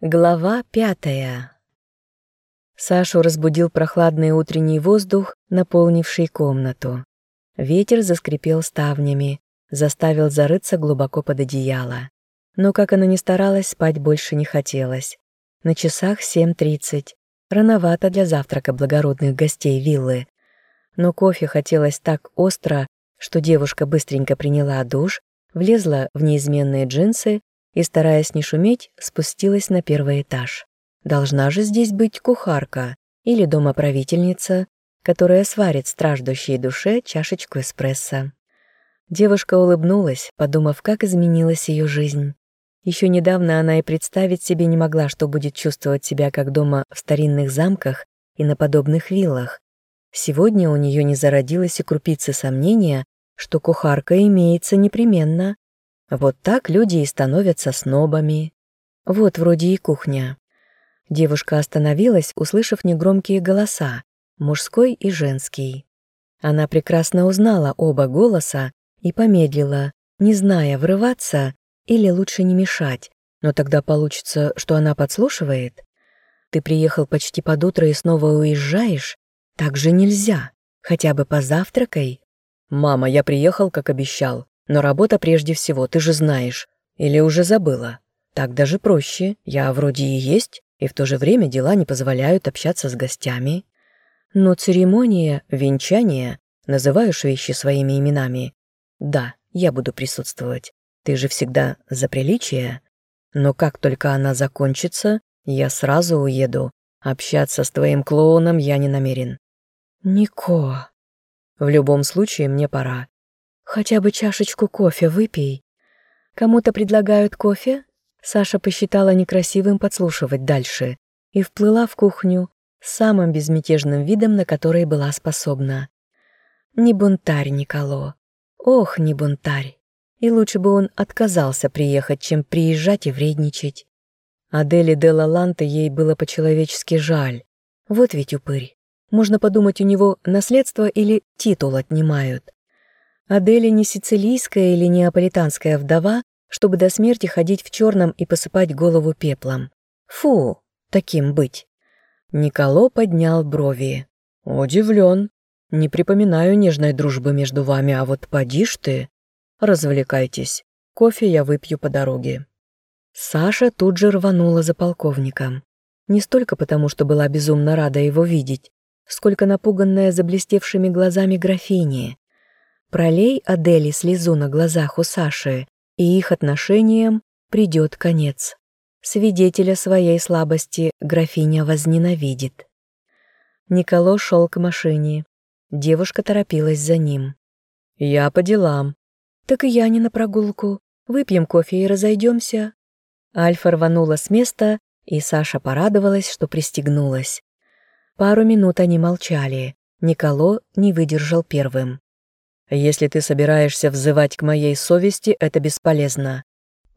Глава пятая. Сашу разбудил прохладный утренний воздух, наполнивший комнату. Ветер заскрипел ставнями, заставил зарыться глубоко под одеяло. Но как она ни старалась, спать больше не хотелось. На часах 7.30. Рановато для завтрака благородных гостей виллы. Но кофе хотелось так остро, что девушка быстренько приняла душ, влезла в неизменные джинсы и, стараясь не шуметь, спустилась на первый этаж. Должна же здесь быть кухарка или домоправительница, которая сварит страждущей душе чашечку эспрессо. Девушка улыбнулась, подумав, как изменилась ее жизнь. Еще недавно она и представить себе не могла, что будет чувствовать себя как дома в старинных замках и на подобных виллах. Сегодня у нее не зародилось и крупицы сомнения, что кухарка имеется непременно, вот так люди и становятся снобами. Вот вроде и кухня. Девушка остановилась, услышав негромкие голоса, мужской и женский. Она прекрасно узнала оба голоса и помедлила, не зная, врываться или лучше не мешать, но тогда получится, что она подслушивает. Ты приехал почти под утро и снова уезжаешь? Так же нельзя. Хотя бы позавтракай. Мама, я приехал, как обещал. Но работа прежде всего, ты же знаешь. Или уже забыла? Так даже проще. Я вроде и есть, и в то же время дела не позволяют общаться с гостями. Но церемония, венчание, называешь вещи своими именами. Да, я буду присутствовать. Ты же всегда за приличие. Но как только она закончится, я сразу уеду. Общаться с твоим клоуном я не намерен. Нико. В любом случае мне пора. Хотя бы чашечку кофе выпей. Кому-то предлагают кофе? Саша посчитала некрасивым подслушивать дальше и вплыла в кухню с самым безмятежным видом, на который была способна. Не бунтарь Николо. Ох, не бунтарь. И лучше бы он отказался приехать, чем приезжать и вредничать. Адели де Лаланте ей было по-человечески жаль. Вот ведь упырь. Можно подумать, у него наследство или титул отнимают. Аделя не сицилийская или неаполитанская вдова, чтобы до смерти ходить в черном и посыпать голову пеплом. Фу, таким быть. Николо поднял брови. Удивлен. Не припоминаю нежной дружбы между вами, а вот подишь ты. Развлекайтесь. Кофе я выпью по дороге. Саша тут же рванула за полковником. Не столько потому, что была безумно рада его видеть, сколько напуганная заблестевшими глазами графини. Пролей Адели слезу на глазах у Саши, и их отношениям придет конец. Свидетеля своей слабости графиня возненавидит. Николо шел к машине. Девушка торопилась за ним. «Я по делам». «Так и я не на прогулку. Выпьем кофе и разойдемся». Альфа рванула с места, и Саша порадовалась, что пристегнулась. Пару минут они молчали. Николо не выдержал первым. Если ты собираешься взывать к моей совести, это бесполезно».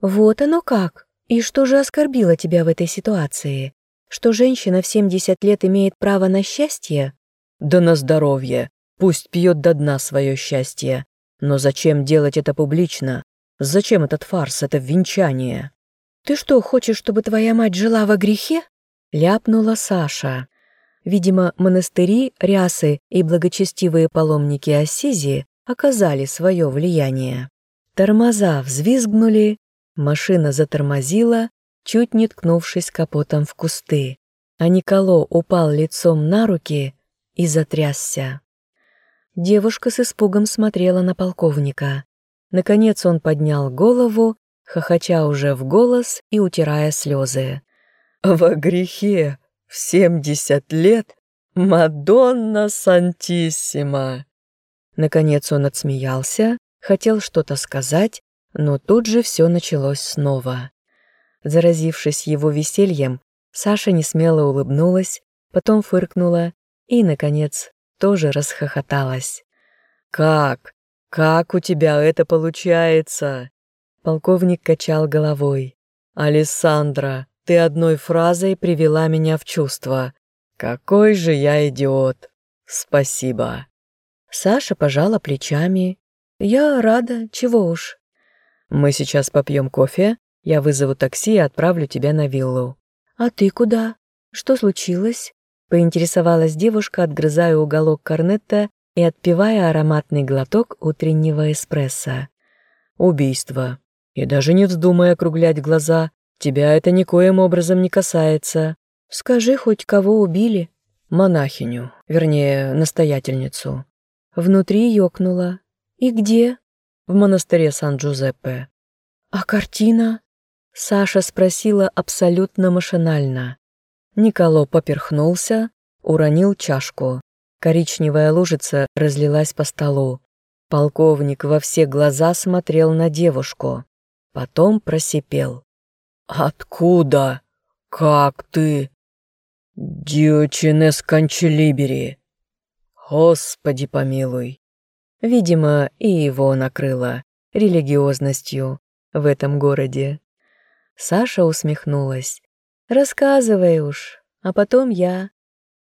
«Вот оно как. И что же оскорбило тебя в этой ситуации? Что женщина в 70 лет имеет право на счастье?» «Да на здоровье. Пусть пьет до дна свое счастье. Но зачем делать это публично? Зачем этот фарс, это венчание?» «Ты что, хочешь, чтобы твоя мать жила во грехе?» Ляпнула Саша. Видимо, монастыри, рясы и благочестивые паломники Ассизии оказали свое влияние. Тормоза взвизгнули, машина затормозила, чуть не ткнувшись капотом в кусты, а Николо упал лицом на руки и затрясся. Девушка с испугом смотрела на полковника. Наконец он поднял голову, хохоча уже в голос и утирая слезы. «Во грехе в семьдесят лет Мадонна Сантиссима!» Наконец он отсмеялся, хотел что-то сказать, но тут же все началось снова. Заразившись его весельем, Саша несмело улыбнулась, потом фыркнула и, наконец, тоже расхохоталась. «Как? Как у тебя это получается?» Полковник качал головой. «Алессандра, ты одной фразой привела меня в чувство. Какой же я идиот! Спасибо!» Саша пожала плечами. «Я рада, чего уж». «Мы сейчас попьем кофе, я вызову такси и отправлю тебя на виллу. «А ты куда? Что случилось?» — поинтересовалась девушка, отгрызая уголок корнетта и отпивая ароматный глоток утреннего эспрессо. «Убийство. И даже не вздумай округлять глаза. Тебя это никоим образом не касается. Скажи хоть, кого убили?» «Монахиню, вернее, настоятельницу». Внутри ёкнула. «И где?» «В монастыре Сан-Джузеппе». «А картина?» Саша спросила абсолютно машинально. Николо поперхнулся, уронил чашку. Коричневая лужица разлилась по столу. Полковник во все глаза смотрел на девушку. Потом просипел. «Откуда? Как ты?» «Диочинес Канчелибери!» «Господи помилуй!» Видимо, и его накрыло религиозностью в этом городе. Саша усмехнулась. «Рассказывай уж, а потом я».